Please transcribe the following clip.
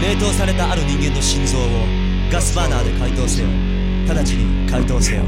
冷凍されたある人間の心臓をガスバーナーで解凍せよ直ちに解凍せよ